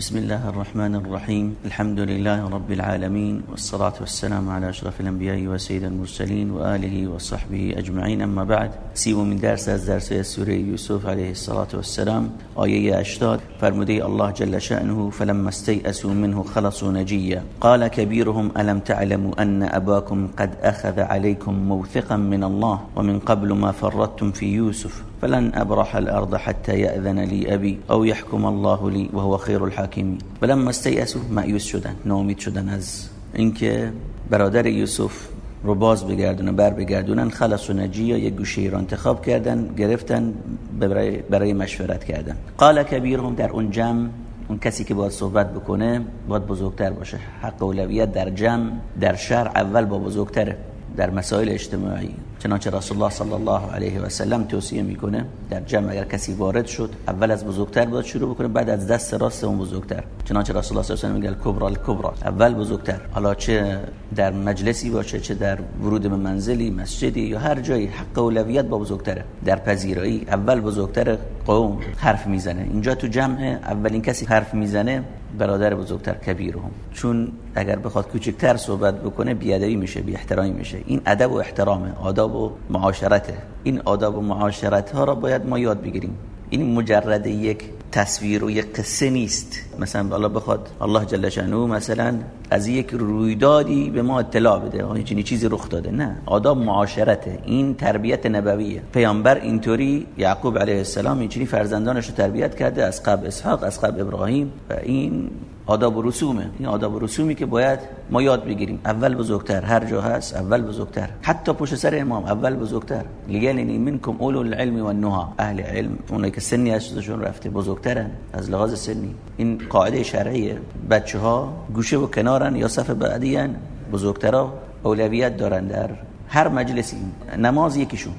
بسم الله الرحمن الرحيم. الحمد لله رب العالمين والصلاة والسلام على أشرف الأنبياء وسيد المرسلين وآله وصحبه أجمعين. أما بعد سيبو من درس از درس سورة يوسف عليه الصلاة والسلام آية أشتاد فرمدي الله جل شأنه فلما استيأسوا منه خلصوا نجيا قال كبيرهم ألم تعلموا أن أباكم قد أخذ عليكم موثقا من الله؟ ومن قبل ما فرطتم في يوسف. فلن أبرح الأرض حتى يأذن لي أبي أو يحكم الله لي وهو خير الحاكمين. فلما استيأسوا مأیوس شدن ناامید شدن از اینکه برادر یوسف رو باز بگردونن بر بگردونن خلص و نجی یک گوشه را انتخاب کردن گرفتن برای, برای مشورت کردن. قال کبیرهم در اون جمع اون کسی که باید صحبت بکنه باید بزرگتر باشه. حق اولویت در جمع در شهر اول با بزرگتره. در مسائل اجتماعی. چنانچه رسول الله صلی الله علیه و سلم توصیه می‌کنه در جمع اگر کسی وارد شد اول از بزرگتر باید شروع بکنه بعد از دست راست اون بزرگتر. چنانچه رسول الله صلی الله علیه و سلم میگه الکبرى اول بزرگتر. حالا چه در مجلسی باشه چه در ورود به منزلی مسجدی یا هر جایی حق اولویت با بزرگتره. در پذیرایی اول بزرگتر قوم حرف می‌زنه. اینجا تو جمع اولین کسی حرف می‌زنه برادر بزرگتر کبیرهم چون اگر بخواد کوچکتر صحبت بکنه بیادبی میشه بی احترامی میشه. این ادب و احترامه آداب و معاشرته. این آداب و معاشرت ها را باید ما یاد بگیریم. این مجرد یک تصویر و یک قصه نیست. مثلا الله بخواد الله جل شانه مثلا از یک رویدادی به ما اطلاع بده. چنین چیزی رخ داده؟ نه. آداب معاشرته. این تربیت نبویه. پیامبر اینطوری یعقوب علیه السلام اینجوری فرزندانش رو تربیت کرده از قبل اسحاق از قبل ابراهیم و این آداب و رسومه. این آداب و رسومی که باید ما یاد بگیریم. اول بزرگتر هر جا هست اول بزرگتر. حتی پشت سر امام اول بزرگتر. لیلنی منکم اولو العلم و النها اهل علم اونایی که سنی ازشون رفته بزرگترن. از لحاظ سنی. این قاعده شرعیه بچه ها گوشه و کنارن یا صف بعدیان بزرگترا اولویت دارن در هر مجلسی. نماز یکیشون.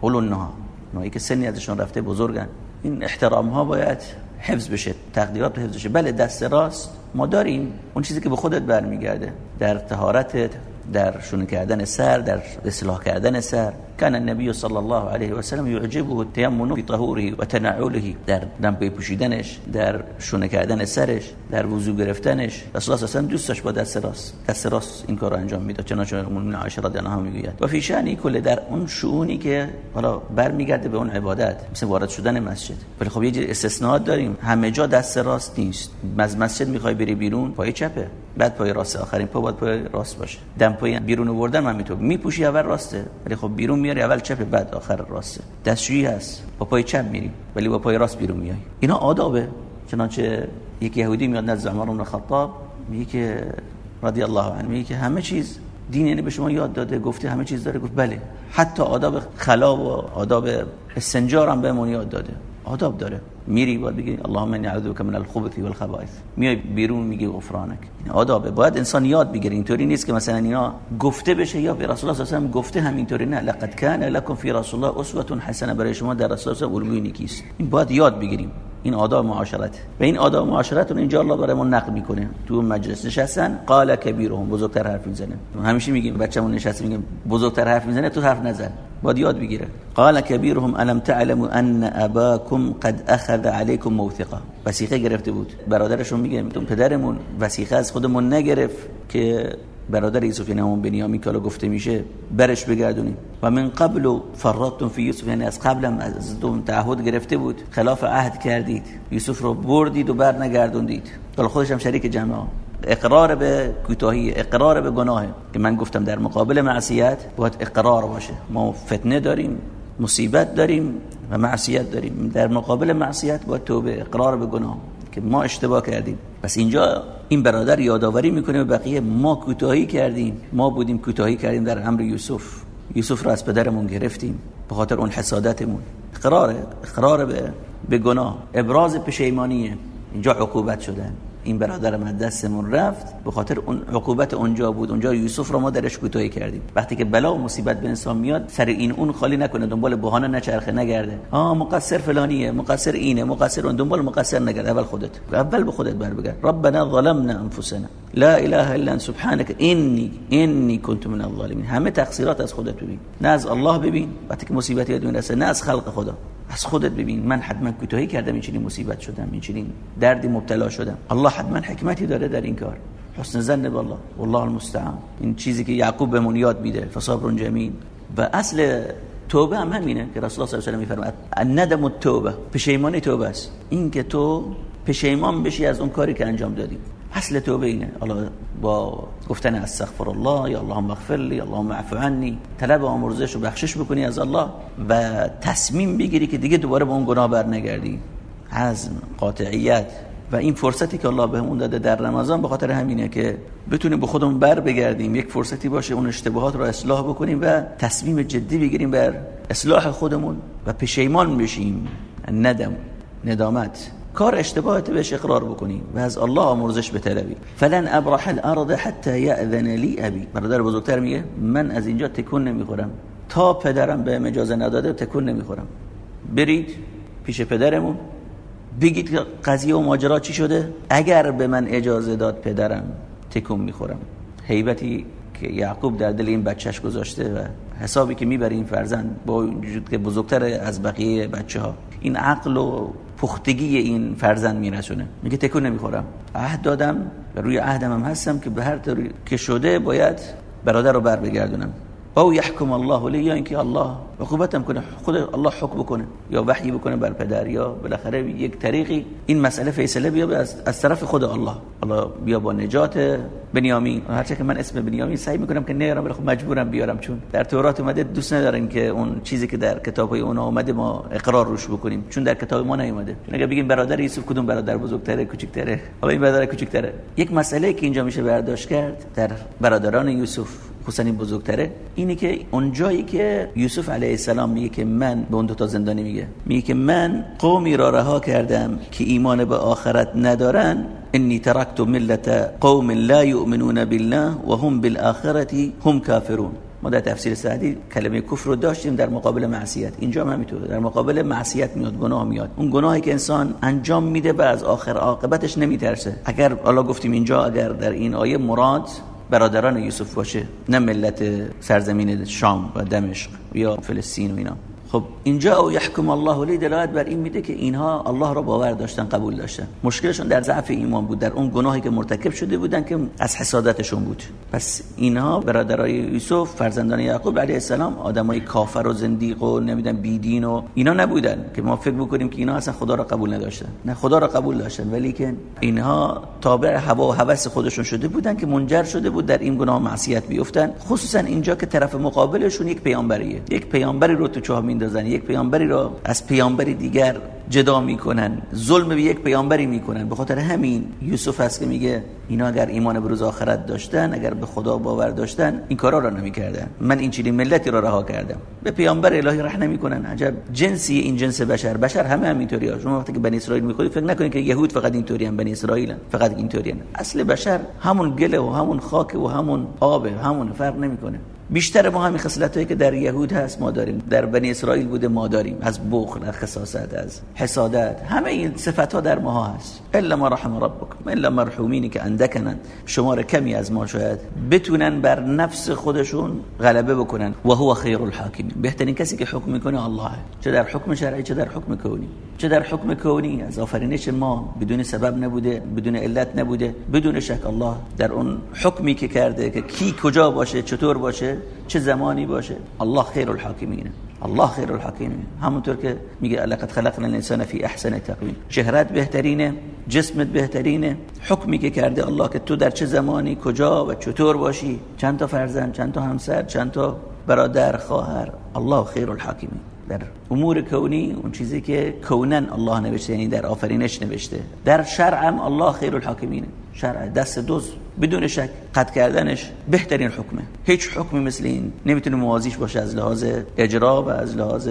اولو النها اونایی که سنی ازشون رفته بزرگن. این احترام ها باید حفظ بشه تقدیرات حفظ بشه. بله دست راست. ما داریم. اون چیزی که به خودت برمیگرده در طهارتت در شونه کردن سر در اصلاح کردن سر. کان النبی صلی الله علیه و سلم یعجبه التیمم فی طهوره و در دمپوی پوشیدنش در شونه کردن سرش در وضو گرفتنش. رسول الله صلی دوست داشت با دست راست دست راست این کار رو انجام می‌داد. چنانچه ام عایشه رضی الله عنها می‌گوید. و فی شأنی کل در اون شؤونی که حالا برمیگرده به اون عبادت مثل وارد شدن مسجد. ولی خب یه استثناءات داریم. همه جا دست راست نیست. از مسجد می‌خوای بری بیرون پای چپه. بعد پای راست آخرین پا باید پای راست باشه. دم پای بیرون آوردن من می‌تونم. میپوشی اول راسته. ولی خب بیرون میاری اول چپ بعد آخر راسته دستشویی هست. با پای چپ میری ولی با پای راست بیرون میای. اینا آدابه. چنانچه یک یهودی میاد نزد عمر بن خطاب میگه که رضی الله عنه میگه که همه چیز دین یعنی به شما یاد داده گفته همه چیز داره گفت بله. حتی آداب خلا و آداب استنجار هم بهمون یاد داده. آداب داره. میری باید بگی اللهم انی اعوذ بک من الخبث والخبائث. میای بیرون میگی غفرانک. این آدابه. باید انسان یاد بگیره. اینطوری نیست که مثلا اینا گفته بشه یا به رسول الله صلی الله و گفته همینطوری نه. لقد کان لكم فی رسول الله اسوه حسنه. برای شما در رسول الله الگوی نیکیست. این باید یاد بگیریم. این آداب معاشرت. و این آداب معاشرت رو اینجا الله برامون نقل می‌کنه. تو مجلس نشستن قال کبیرهم بزرگتر حرف می‌زنه. همیشه میگیم بچه‌مون نشسته میگیم بزرگتر حرف می‌زنه تو حرف نزن. باید یاد بگیره. قال کبیرهم الم تعلموا ان اباكم قد اخذ عليكم موثقا. وثیقه گرفته بود. برادرشون میگه پدرمون وثیقه از خودمون نگرفت که برادر یوسف یعنی همون بنیامین که گفته میشه برش بگردونیم و من قبل فرطتم فی یوسف یعنی از قبلم از دوم تعهد گرفته بود. خلاف عهد کردید. یوسف رو بردید و بر نگردوندید حالا خودش هم شریک جمعه اقرار به کوتاهی اقرار به گناه که من گفتم در مقابل معصیت باید اقرار باشه. ما فتنه داریم مصیبت داریم و معصیت داریم. در مقابل معصیت باید توبه اقرار به گناه. که ما اشتباه کردیم. پس اینجا این برادر یادآوری می‌کنه به بقیه ما کوتاهی کردیم. ما بودیم کوتاهی کردیم در امر یوسف. یوسف را از پدرمون گرفتیم به خاطر اون حسادتمون. اقرار اقرار به به گناه. ابراز پشیمانیه. اینجا عقوبت شدن. این برادر من دستمون رفت به خاطر اون عقوبت اونجا بود. اونجا یوسف رو ما درش کوتاهی کردیم. وقتی که بلا و مصیبت به انسان میاد سر این اون خالی نکنه دنبال بهانه نچرخه نگرده. آ مقصر فلانیه مقصر اینه مقصر اون دنبال مقصر نگرد. اول خودت اول به خودت بر بگرد ربنا ظلمنا انفسنا. لا اله الا انت سبحانك. اني اني كنت من الظالمين همه تقصیرات از خودت ببین. نه از الله ببین. وقتی که مصیبت یاد می‌رسه نه از خلق خدا. از خودت ببین من حتما کوتاهی کردم این مصیبت شدم این دردی مبتلا شدم. الله حتما حکمتی داره در این کار. حسن زن بالله. والله المستعان. این چیزی که یعقوب بهمون یاد میده فصبر جمیل. و اصل توبه هم همینه که رسول الله صلی الله علیه و میفرماد الندم التوبه. پشیمانی توبه است. این که تو پشیمان بشی از اون کاری که انجام دادی. اصل توبه اینه الله با گفتن استغفر الله یا اللهم اغفر لی اللهم اعف عنی. طلب آمرزش و بخشش بکنی از الله و تصمیم بگیری که دیگه دوباره به اون گناه برنگردی. حزم قاطعیت و این فرصتی که الله بهمون داده در رمضان به خاطر همینه که بتونیم به خودمون بر بگردیم یک فرصتی باشه اون اشتباهات رو اصلاح بکنیم و تصمیم جدی بگیریم بر اصلاح خودمون و پشیمان بشیم. ندم ندامت. کار اشتباهات بهش اقرار بکنیم و از الله آمرزش بطلبی فلن ابرح الارض حتى یأذن لی ابی. برادر بزرگتر میگه من از اینجا تکون نمی‌خورم. تا پدرم به اجازه نداده تکون نمی‌خورم. برید پیش پدرمون. بگید قضیه و ماجرا چی شده؟ اگر به من اجازه داد پدرم تکون می‌خورم. حیبتی که یعقوب در دل این بچهش گذاشته و حسابی که می‌بره این فرزند با وجود که بزرگتر از بقیه بچه ها این عقل و پختگی این فرزند میرسونه. میگه تکون نمی‌خورم. عهد دادم و روی عهدم هم هستم که به هر طوری که شده باید برادر رو بر بگردونم او یحکم الله لی یا اینکه الله عقوبتم کنه. خود الله حکم بکنه. یا وحی بکنه بر پدر یا بالاخره یک طریقی. این مسئله فیصله بیا از, طرف خود الله. الله بیا با نجات بنیامین. هرچه که من اسم بنیامین سعی می‌کنم که نیارم ولی خب مجبورم بیارم. چون در تورات اومده دوست ندارن که اون چیزی که در کتاب های اونها اومده ما اقرار روش بکنیم. چون در کتاب ما نیومده. چون اگه بگیم برادر یوسف کدوم برادر؟ بزرگتره کوچیکتره حالا این برادر کوچیکتره یک مسئله که اینجا میشه برداشت کرد در برادران یوسف این بزرگتره اینه که اون جایی که یوسف علیه السلام میگه که من به اون دو تا زندانی میگه. میگه که من قومی را رها کردم که ایمان به آخرت ندارن. انی ترکت ملت قوم لا یؤمنون بالله و هم هم کافرون. ما در تفسیر سعدی کلمه کفر رو داشتیم در مقابل معصیت. اینجا هم همینطوره. در مقابل معصیت میاد گناه میاد. اون گناهی که انسان انجام میده و از آخر عاقبتش نمیترسه. اگر الله گفتیم اینجا اگر در این آیه مراد برادران یوسف باشه نه ملت سرزمین شام و دمشق یا فلسطین و اینا. خب اینجا او یحکم الله لی دلالت بر این میده که اینها الله را باور داشتن قبول داشتن. مشکلشون در ضعف ایمان بود در اون گناهی که مرتکب شده بودن که از حسادتشون بود. پس اینها برادرای یوسف فرزندان یعقوب علیه السلام آدمای کافر و زندیق و نمی‌دونم بیدین و اینا نبودن که ما فکر بکنیم که اینا اصلا خدا را قبول نداشتن. نه خدا را قبول داشتن ولی که اینها تابع هوا و هوس خودشون شده بودن که منجر شده بود در این گناه معصیت بیفتن. خصوصا اینجا که طرف مقابلشون یک پیامبریه. یک پیامبری رو تو چاه میندازن یک پیامبری را از پیامبری دیگر جدا می‌کنن. ظلم به یک پیامبری می‌کنن. به خاطر همین یوسف هست که میگه اینا اگر ایمان به روز آخرت داشتن اگر به خدا باور داشتن این کارا را نمی‌کردن. من این چنین ملتی را رها کردم. به پیامبر الهی رحم نمی‌کنن. عجب جنسی این جنس بشر. بشر همه همینطوری ها. شما وقتی که بنی اسرائیل می‌خونید فکر نکنید که یهود فقط اینطوری هم بنی اسرائیل فقط اینطوری اصل بشر همون گله و همون خاک و همون آب همون فرق نمی‌کنه. بیشتر ما همین خصلتایی که در یهود هست ما داریم. در بنی اسرائیل بوده ما داریم. از بخل از خصاصت از حسادت. همه این صفت ها در ما هست. الا ما رحم ربکم الا مرحومینی که اندکنن شمار کمی از ما شاید بتونن بر نفس خودشون غلبه بکنن. و هو خیر الحاکمین بهترین کسی که حکم می‌کنه الله چه در حکم شرعی چه در حکم کونی. چه در حکم کونی. از آفرینش ما بدون سبب نبوده بدون علت نبوده. بدون شک الله در اون حکمی که کرده که کی کجا باشه چطور باشه چه زمانی باشه. الله خیر الحاکمینه الله خیر الحاکمین همونطور که میگه لقد خلقنا الانسان فی احسن تقویم. شهرت بهترینه جسمت بهترینه. حکمی که کرده الله که تو در چه زمانی کجا و چطور باشی. چند تا فرزند چند تا همسر چند تا برادر خواهر. الله خیر الحاکمین در امور کونی اون چیزی که کونن الله نوشته یعنی در آفرینش نوشته. در شرعم الله خیر الحاکمینه شرع دست دوز بدون شک قطع کردنش بهترین حکمه. هیچ حکمی مثل این نمی‌تونه موازیش باشه از لحاظ اجرا و از لحاظ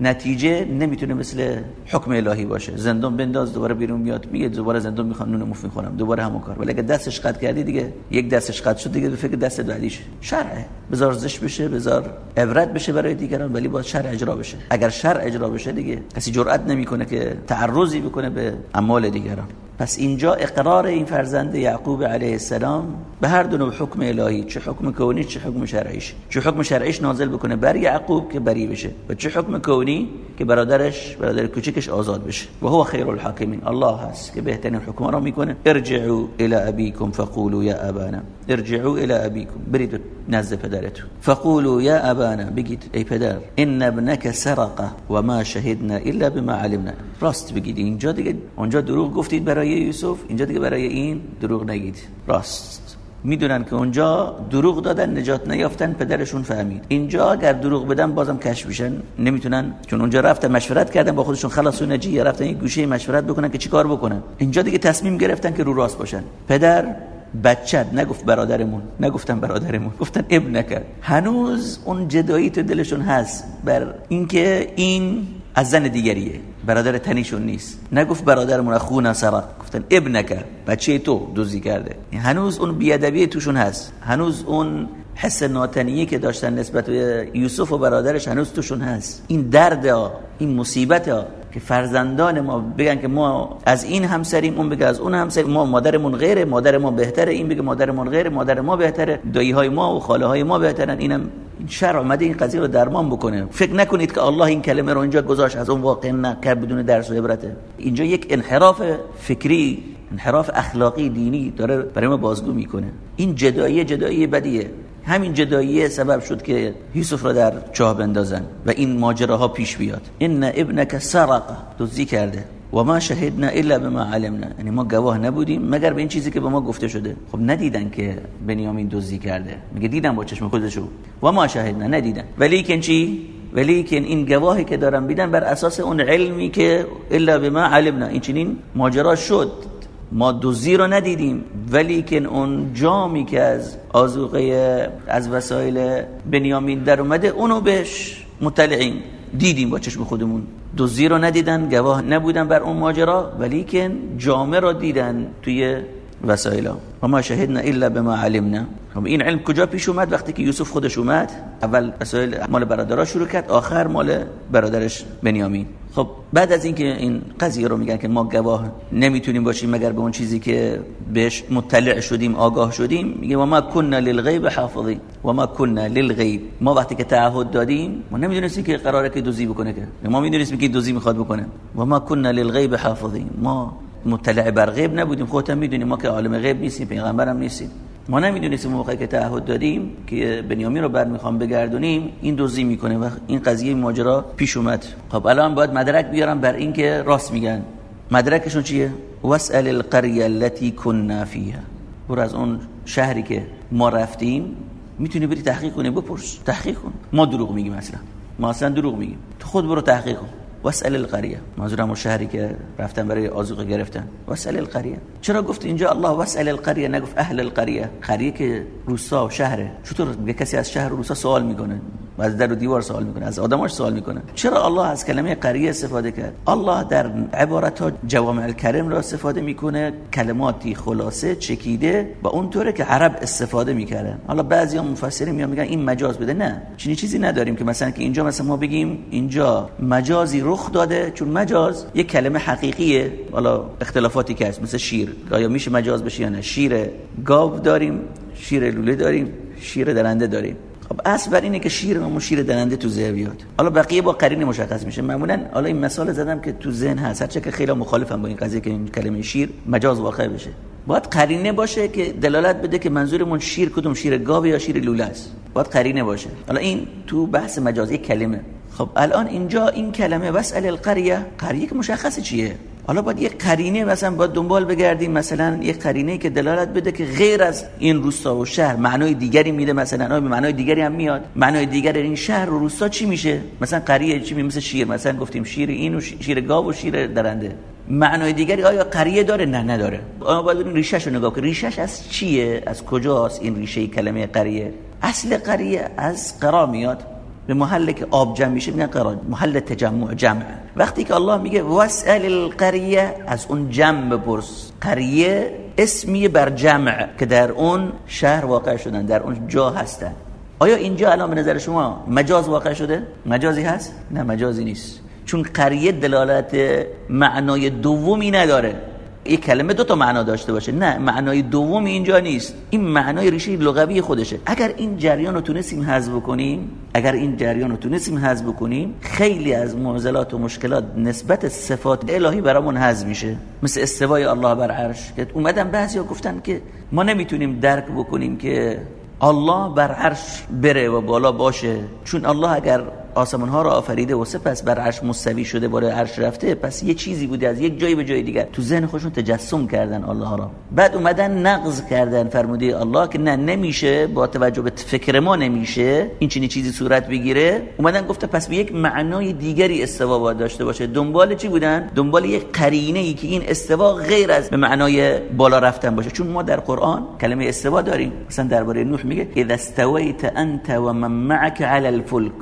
نتیجه نمی‌تونه مثل حکم الهی باشه. زندان بنداز دوباره بیرون میاد میگه دوباره زندان می‌خوام نون مفید خورم دوباره همون کار. ولی اگه دستش قطع کردی دیگه یک دستش قطع شد دیگه به فکر دست بعدیش. شرعه. بذار زش بشه بذار عبرت بشه برای دیگران ولی باید شرع اجرا بشه. اگر شرع اجرا بشه دیگه. کسی جرئت نمی‌کنه که تعرضی بکنه به اموال دیگران. پس اینجا اقرار این فرزند یعقوب علیه السلام به هر دو حکم الهی چه حکم کونی چه حکم شرعیش. چه حکم شرعیش نازل بکنه بر یعقوب که بری بشه و چه حکم کونی که برادرش برادر کوچکش آزاد بشه. و هو خیر الحاکمین. الله هست که بهترین حکم را می‌کنه. ارجعوا الى ابيكم فقولوا یا ابانا. ارجعوا الى ابيكم برید نزد پدرتون فقولوا یا ابانا. بگید ای پدر ان ابنك و ما شهدنا الا بما علمنا. راست بگید. اینجا دیگه اونجا دروغ گفتید برای یوسف اینجا دیگه برای این دروغ نگید. راست. می‌دونن که اونجا دروغ دادن نجات نیافتن پدرشون فهمید. اینجا اگر دروغ بدن بازم کش میشن. نمی‌تونن. چون اونجا رفتن مشورت کردن با خودشون. خلاص و نجی رفتن این گوشه مشورت بکنن که چیکار بکنن. اینجا دیگه تصمیم گرفتن که رو راست باشن. پدر بچت. نگفت برادرمون. نگفتن برادرمون. گفتن ابنک هنوز اون جدایی تو دلشون هست. بر اینکه این از زن دیگریه. برادر تنیشون نیست. نگفت برادرمون اخونا سرق گفتن ابنک بچه تو دوزی کرده. هنوز اون بیادبی توشون هست. هنوز اون حس ناتنیه که داشتن نسبت به یوسف و برادرش هنوز توشون هست. این درد ها این مصیبت ها که فرزندان ما بگن که ما از این همسریم اون بگه از اون همسریم. ما مادرمون غیره مادر ما بهتره این بگه مادرمون غیره مادر ما بهتره. دایی های ما و خاله های ما بهترن. اینم این شرع. اومده این قضیه رو درمان بکنه. فکر نکنید که الله این کلمه رو اینجا گذاشت از اون واقع نه کرد بدون درس و عبرته اینجا یک انحراف فکری انحراف اخلاقی دینی داره برای ما بازگو می‌کنه. این جدایی جدایی بدیه. همین جدایی سبب شد که یوسف را در چاه بندازن و این ماجراها پیش بیاد. ان ابنک سرق. دزدی کرده. و ما شهدنا الا بما علمنا. یعنی ما گواه نبودیم مگر به این چیزی که به ما گفته شده. خب ندیدن که بنیامین دزدی کرده. میگه دیدم با چشم خودشو. و ما شهدنا. ندیدن. ولی چی؟ ولیکن این گواهی که دارم بیدن بر اساس اون علمی که الا بما علمنا. این چنین ماجرا شد. ما دوزی رو ندیدیم ولی که اون جامی که از آزوقه از وسایل بنیامین در اومده اونو بهش مطلعیم دیدیم با چشم خودمون. دوزی رو ندیدن گواه نبودن بر اون ماجرا ولی که جامعه رو دیدن توی وسایل و ما شهدنا الا بما علمنا. خب این علم کجا پیش اومد؟ وقتی که یوسف خودش اومد اول وسایل مال برادرها شروع کرد آخر مال برادرش بنیامین. خب بعد از اینکه این قضیه رو میگن که ما گواه نمی‌تونیم باشیم مگر به اون چیزی که بهش مطلع شدیم آگاه شدیم میگه و ما كنا للغیب حافظی و ما كنا للغیب. ما وقتی که تعهد دادیم ما نمی‌دونستیم که قراره که دوزی بکنه که. ما می‌دونستیم که دوزی می‌خواد بکنه. و ما كنا للغیب حافظی ما مطلع بر غیب نبودیم. خودت می‌دونیم ما که عالم غیب نیستیم پیغمبرم نیستیم. ما نمی‌دونستیم موقعی که تعهد دادیم که بنیامین رو بعد می‌خوام بگردونیم این دوزی می‌کنه و این قضیه ماجرا پیش اومد. خب الان باید مدرک بیارم بر اینکه راست میگن. مدرکشون چیه؟ واسال القريه التي كنا فيها. برو از اون شهری که ما رفتیم می‌تونی بری تحقیق کنی بپرس. تحقیق کن. ما دروغ میگیم اصلا. ما اصلا دروغ میگیم. تو خود برو تحقیق کن. واسال القريه منظورم شهری که رفتن برای آذوقه گرفتن. واسال القريه چرا گفت اینجا؟ الله واسال القريه نگفت اهل القريه قریه که روستا و شهره. چطور؟ کسی از شهر روستا سوال می‌کنه. از در و دیوار سوال می‌کنه از آدماش سوال می‌کنه. چرا الله از کلمه قریه استفاده کرد؟ الله در عبارت ها جوامع الکرم را استفاده می‌کنه کلماتی خلاصه چکیده و اونطوره که عرب استفاده می‌کردن. حالا بعضی هم مفسرین میان میگن این مجاز بده نه چنین چیزی نداریم که مثلا که اینجا مثلا ما بگیم اینجا مجازی رخ داده چون مجاز یک کلمه حقیقیه. حالا اختلافاتی که هست مثل شیر. آیا میشه مجاز بشه یا نه؟ شیر گاو داریم شیر لوله داریم شیر درنده داریم. خب اصل بر اینه که شیر و شیر دننده تو ذهن بیاد. حالا بقیه با قرین مشخص میشه. معمولا حالا این مثال زدم که تو ذهن هست. هرچه که خیلی مخالفم با این قضیه که این کلمه شیر مجاز واقع بشه. باید قرینه باشه که دلالت بده که منظورمون شیر کدوم؟ شیر گاو یا شیر لوله است. باید قرینه باشه. حالا این تو بحث مجازی کلمه. خب الان اینجا این کلمه وسال القریه قریه که مشخصه چیه؟ حالا باید یه قرینه مثلا باید دنبال بگردیم مثلا یه قرینه که دلالت بده که غیر از این روستا و شهر معنای دیگری میده مثلا به معنای دیگری هم میاد؟ معنای دیگر این شهر و روستا چی میشه؟ مثلا قریه چی میشه مثل شیر مثلا گفتیم شیر این و شیر گاو و شیر درنده. معنای دیگری آیا قریه داره؟ نه نداره. آیا باید این ریشش رو نگاه کنیم؟ ریشش از چیه؟ از کجاست این ریشه کلمه قریه؟ اصل قریه از قرا میاد. به محل که آب جمع میشه میگن قرار محل تجمع جمع. وقتی که الله میگه واسال القریه از اون جمع بپرس. قریه اسمی بر جمع که در اون شهر واقع شدن در اون جا هستن. آیا اینجا الان به نظر شما مجاز واقع شده؟ مجازی هست؟ نه مجازی نیست. چون قریه دلالت معنای دومی نداره. یک کلمه دو تا معنا داشته باشه. نه معنای دوم اینجا نیست. این معنای ریشه لغوی خودشه. اگر این جریان رو تونستیم حذف کنیم اگر این جریان رو تونستیم حذف کنیم خیلی از معضلات و مشکلات نسبت صفات الهی برامون حذف میشه. مثل استوای الله بر عرش. که اومدن بعضیا گفتن که ما نمی‌تونیم درک بکنیم که الله بر عرش بره و بالا باشه. چون الله اگر آسمان ها را آفریده و سپس بر عرش مستوی شده بالای عرش رفته پس یه چیزی بوده از یک جایی به جای دیگر. تو ذهن خودشون تجسم کردن الله را. بعد اومدن نقض کردن فرموده الله که نه نمیشه با توجه به فکر ما نمیشه این چنین چیزی صورت بگیره. اومدن گفته پس به یک معنای دیگری استوا داشته باشه. دنبال چی بودن؟ دنبال یک قرینه ای که این استوا غیر از به معنای بالا رفتن باشه. چون ما در قرآن کلمه استوا داریم. مثلا درباره نوح میگه اذا استويت انت ومن معك على الفلك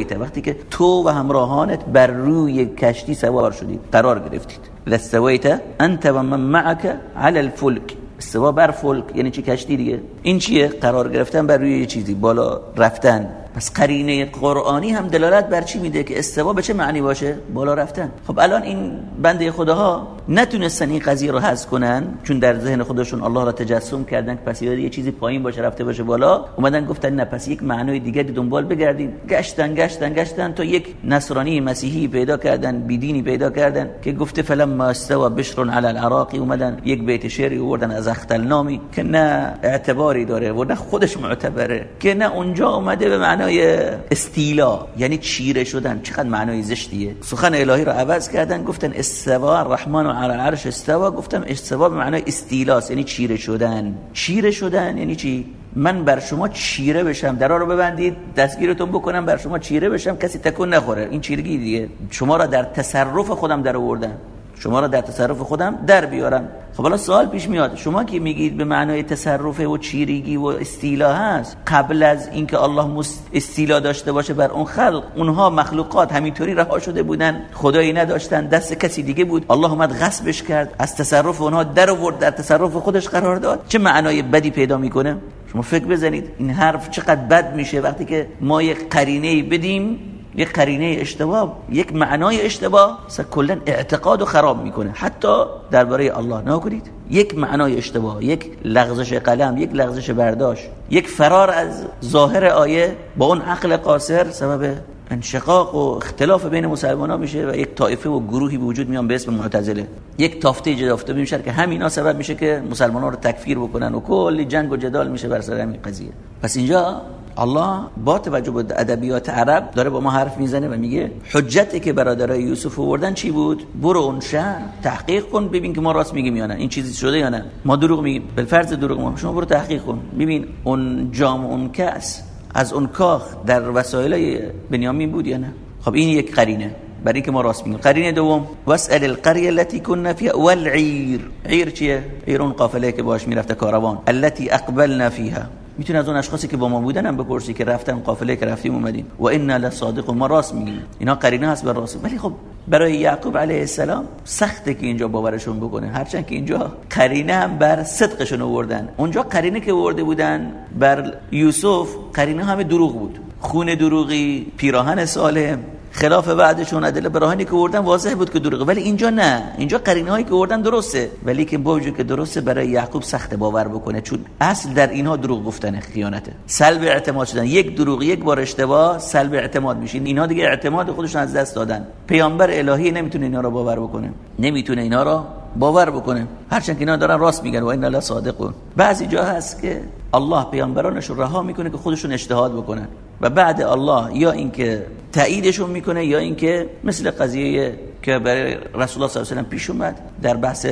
استویت وقتی که تو و همراهانت بر روی کشتی سوار شدید قرار گرفتید. استویت انت و من معك على الفلك استوا بر فلک یعنی چی کشتی دیگه؟ این چیه؟ قرار گرفتن بر روی یه چیزی بالا رفتن. پس قرینه قرآنی هم دلالت بر چی میده که استوا به چه معنی باشه؟ بالا رفتن. خب الان این بنده خداها نتونستن این قضیه رو حذف کنن چون در ذهن خودشون الله را تجسم کردن که پس یه چیزی پایین باشه رفته باشه بالا اومدن گفتن نه پس یک معنای دیگری دنبال بگردیم. گشتن گشتن گشتن تا یک نصرانی مسیحی پیدا کردن بیدینی پیدا کردن که گفته فلم ما استوا بشر علی العراقی اومدن یک بیت شعری آوردن از اختلنامی که نه اعتباری داره و نه خودش معتبره که نه اونجا اومده به معنی معنای استیلا یعنی چیره شدن. چقدر معنای زشتیه؟ سخن الهی رو عوض کردن گفتن استوا الرحمن و علی العرش استوا. گفتم استوا به معنای استیلاس یعنی چیره شدن. چیره شدن یعنی چی؟ من بر شما چیره بشم. درا رو ببندید دستگیرتون بکنم بر شما چیره بشم. کسی تکون نخوره. این چیرگی دیگه. شما را در تصرف خودم در آوردن شما را در تصرف خودم در بیارم. خب حالا سوال پیش میاد. شما که میگید به معنای تصرف و چیریگی و استیلا هست قبل از اینکه الله استیلا داشته باشه بر اون خلق اونها مخلوقات همینطوری رها شده بودن خدایی نداشتن دست کسی دیگه بود. الله اومد غصبش کرد از تصرف اونها در آورد در تصرف خودش قرار داد. چه معنای بدی پیدا می‌کنه؟ شما فکر بزنید این حرف چقدر بد میشه وقتی که ما یک قرینه بدیم یک قرینه اشتباه یک معنای اشتباه کلا اعتقاد و خراب می‌کنه. حتی درباره الله نه کنید یک معنای اشتباه یک لغزش قلم یک لغزش برداشت یک فرار از ظاهر آیه با اون عقل قاصر سبب انشقاق و اختلاف بین مسلمان ها میشه و یک طایفه و گروهی به وجود میان به اسم معتزله. یک تافته ایجاد افتاده میشه که همینا سبب میشه که مسلمان ها رو تکفیر بکنن و کلی جنگ و جدال میشه بر سر همین قضیه. پس اینجا الله با توجه به ادبیات عرب داره با ما حرف می‌زنه و میگه حجتی که برادرای یوسف آوردن چی بود؟ برو اون شهر تحقیق کن ببین که ما راست میگیم یا نه این چیزی شده یا نه. ما دروغ میگیم بالفرض دروغ ما شما برو تحقیق کن. ببین اون جام اون کس از اون کاخ در وسایل بنیامین بود یا نه؟ خب این یک قرینه. برای اینکه ما راست میگیم. قرینه دوم واسال القريه التي كنا فيها. والعير. عیر چیه؟ عیر اون قافله که باش می‌رفته کاروان. التي اقبلنا فيها. می‌تونی از اون اشخاصی که با ما بودن هم بپرسی که رفتن قافله که رفتیم اومدیم. و انا لصادق ما راست میگیم. اینا قرینه هست بر راست. ولی خب برای یعقوب علیه السلام سخته که اینجا باورشون بکنه. هرچند که اینجا قرینه هم بر صدقشون آوردن. اونجا قرینه که ورده بودن بر یوسف قرینه همه دروغ بود. خون دروغی پیراهن سالم خلاف بعدشون ادله براهانی که وردن واضح بود که دروغه. ولی اینجا نه. اینجا قرینه هایی که وردن درسته. ولی که با که درسته برای یعقوب سخت باور بکنه چون اصل در اینها دروغ گفتن خیانته. سلب اعتماد شدن. یک دروغ یک بار اشتباه سلب اعتماد میشین اینها دیگه اعتماد خودشون از دست دادن. پیامبر الهی نمی‌تونه اینا رو باور بکنه. نمی‌تونه اینا رو باور بکنه. هرچند که اینا دارن راست میگن. و اینا لا صادقون. بعضی جا هست که الله پیامبرانش رها می‌کنه که خودشون اجتهاد بکنن. و بعد الله یا اینکه تاییدشون می‌کنه یا اینکه مثل قضیه که برای رسول الله صلی الله علیه و پیش اومد در بحث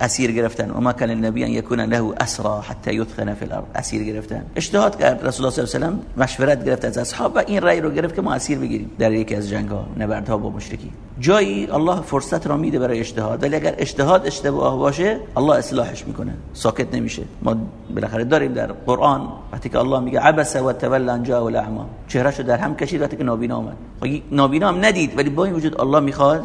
اسیر گرفتن. و ما کان النبی ان یکون له اسرا حتى يثخن في الارض. اسیر گرفتن. اجتهاد کرد رسول الله صلی الله علیه و سلم مشورت گرفت از اصحاب و این رأی رو گرفت که ما اسیر بگیریم در یکی از جنگ ها نبردها با مشرکی جایی الله فرصت را میده برای اجتهاد. ولی اگر اجتهاد اشتباه باشه الله اصلاحش می‌کنه. ساکت نمیشه. ما بالاخره داریم در قرآن. وقتی که الله میگه عبس و تولى ان جاء الاعمى چهرهشو در هم کشید وقتی که نابینا اومد خب نابینا هم ندید ولی با این وجود الله می‌خواد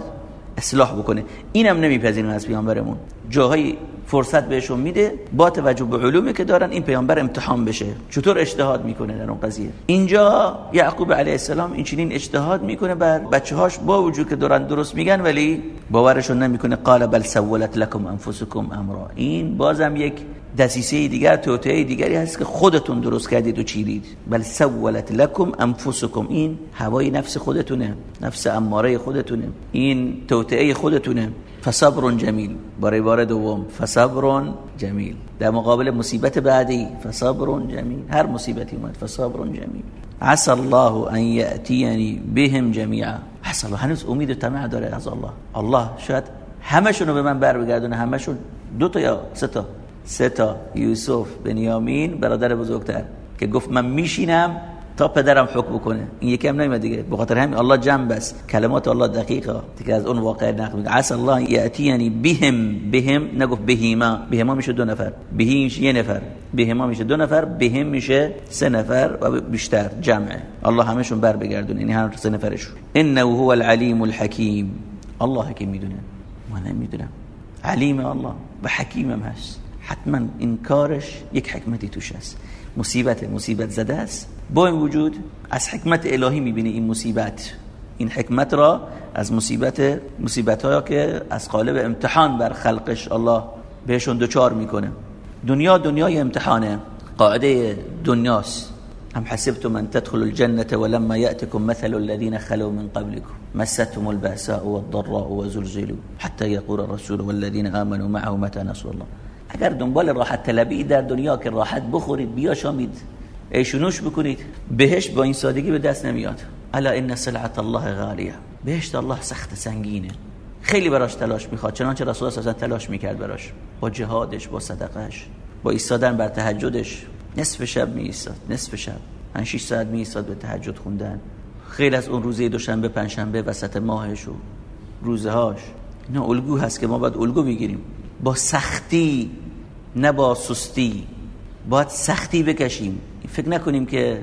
اصلاح بکنه. اینم نمیپذیرن از پیامبرمون. جاهای فرصت بهشون میده با توجه به علومی که دارن این پیامبر امتحان بشه. چطور اجتهاد می‌کنه در اون قضیه؟ اینجا یعقوب علیه السلام این چنین اجتهاد می‌کنه بر بچه‌هاش با وجود که دارن درست میگن ولی باورشون نمی‌کنه قال بل سولت لكم انفسكم امرا. این بازم یک دسیسه دیگر توطئه دیگری هست که خودتون درست کردید و چیدید بل سولت لكم انفسكم این هوای نفس خودتونه نفس اماره خودتونه این توطئه خودتونه. فصبر جمیل. برای بار دوم فصبر جمیل. در مقابل مصیبت بعدی فصبر جمیل. هر مصیبتی اومد فصبر جمیل. عسى الله ان ياتيني بهم جميعا الله هنوز امید و طمع داره از الله الله شاید همشون رو به من بر بگردونه همشون دو تا یا سه تا؟ سه تا یوسف بنیامین برادر بزرگتر که گفت من میشینم تا پدرم حکم بکنه. این یکی هم نمیاد دیگه. به خاطر همین الله جنب است. کلمات الله دقیقه. دیگه از اون واقع نقل میگه عسى الله یاتینی بهم. بهم نگفت بهیما. بهما میشه دو نفر. بهی یه نفر. بهما میشه دو نفر. بهم میشه سه نفر و بیشتر. جمعه. الله همشون بر بگردونه. یعنی هر سه نفرشون. انه هو العلیم الحکیم. الله حکیم می‌دونه. ما نمی‌دونم. علیم الله. و حکیمم هست. حتما این کارش یک حکمتی توش هست مصیبت مصیبت زده است. با این وجود از حکمت الهی می‌بینی این مصیبت. این حکمت را از مصیبت مصیبت ها که از قالب امتحان بر خلقش الله بهشون دوچار می‌کنه. دنیا دنیای امتحانه. قاعده دنیاست. هم حسبتم ان تدخلوا الجنة ولما يأتكم مثل الذين خلوا من قبلكم. مستهم البأساء والضراء وزلزلوا حتى يقول الرسول والذين آمنوا معه متى نصر الله. اگر دنبال راحت طلبی در دنیا که راحت بخورید بیا شامید ایشونوش بکنید. بهش با این سادگی به دست نمیاد. الا ان سلعت الله غالیه بهشت الله سخت سنگینه. خیلی براش تلاش می‌خواد چنانچه رسول الله صلی تلاش می‌کرد براش. با جهادش با صدقهش با ایستادن بر تهجدش. نصف شب می ایستاد نصف شب. 5 6 ساعت می ایستاد به تهجد خوندن. خیلی از اون روزه دوشنبه پنجشنبه وسط ماهش و روزه هاش اینا الگو هست که ما باید الگو بگیریم. با سختی نه با سستی. باید سختی بکشیم. فکر نکنیم که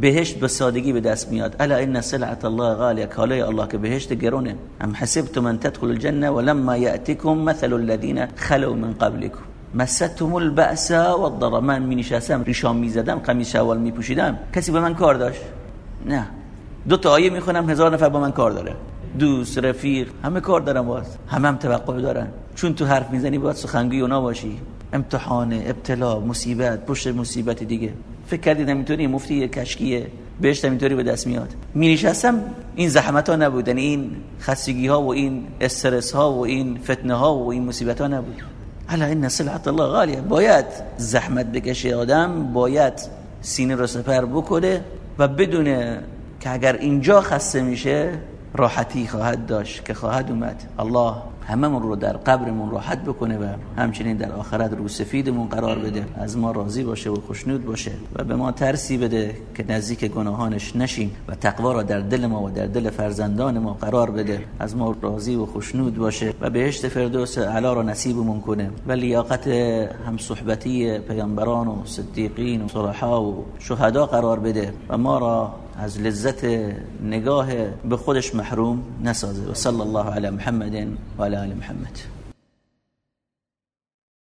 بهشت به سادگی به دست میاد. الا ان سلعت الله غالیه کالای الله که بهشت گرونه. ام حسبتم ان تدخلوا الجنه ولما ياتكم مثل الذين خلوا من قبلكم مستهم البأس والضر من می نشستم ریشام می زدم قمیص شوال می پوشیدم کسی به من کار داشت؟ نه. دو تا آیه می‌خونم هزار نفر با من کار داره. دوست رفیق همه کار دارن باز. همه هم توقع دارن. چون تو حرف می‌زنی باید سخنگوی اونا باشی. امتحان ابتلا مصیبت پشت مصیبت دیگه. فکر کردید همینطوری؟ مفتی کشکیه. بهش همینطوری به دست میاد. می نشستم این زحمت ها نبودن این خستگی ها و این استرس ها و این فتنه ها و این مصیبت ها نبود. الا ان سلعت الله غالیه. باید زحمت بکشه آدم باید سینه رو سپر بکنه و بدونه که اگر اینجا خسته میشه راحتی خواهد داشت که خواهد اومد. الله هممون رو در قبرمون راحت بکنه و همچنین در آخرت رو سفیدمون قرار بده. از ما راضی باشه و خوشنود باشه و به ما ترسی بده که نزدیک گناهانش نشیم و تقوا را در دل ما و در دل فرزندان ما قرار بده. از ما راضی و خوشنود باشه و بهشت فردوس علا را نصیبمون کنه. و لیاقت هم صحبتی پیامبران و صدیقین و صلحا و شهدا قرار بده و ما را از لذت نگاه به خودش محروم نسازه. و صلی الله علی محمد و علی محمد.